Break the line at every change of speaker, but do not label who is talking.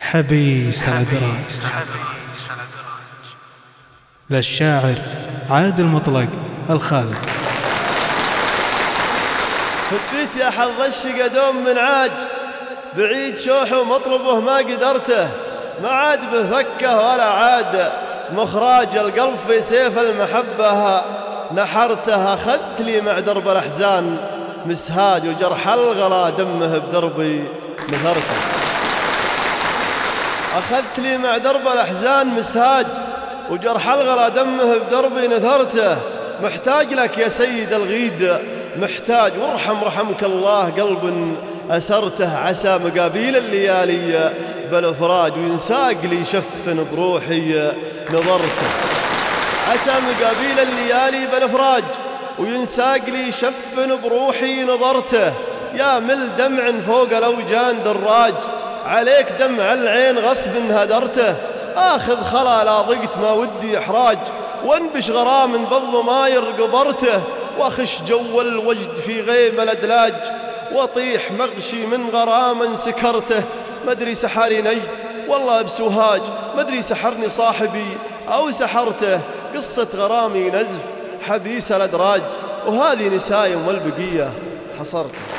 حبيس الأدراج. للشاعر عادل مطلق الخالد
هبيت يا حظ الشقا دوم من عاج. بعيد شوحه مطلبه ما قدرته. ما عاد بفكه ولا عاد. مخراج القلب في سيف المحبة. نحرته أخذت لي مع درب الأحزان. مسهاج وجرح الغلا دمه بدربي نثرته. أخذت لي مع درب الأحزان مسهاج وجرح الغلا دمه بدربي نثرته محتاج لك يا سيد الغيد محتاج. وارحم رحمك الله قلب أسرته عسى مقابيل الليالي. بالأفراج وينساق لي شف بروحي نظرته. عسى مقابيل الليالي بالأفراج وينساق لي شف بروحي نظرته. يا مل دمع فوق الأوجان دراج. عليك دمع العين غصب هدرته. آخذ خلا لا ضقت ما ودي إحراج. وانبش غرام بالضماير قبرته وأخش جو الوجد في غيم الأدلاج. وأطيح مغشي من غرام سكرته. مدري سحري نجد والله بسوهاج. مدري سحرني صاحبي أو سحرته. قصة غرامي نزف حبيس الأدراج. وهذه نسايم والبقية حصرته